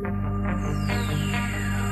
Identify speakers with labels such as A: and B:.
A: Música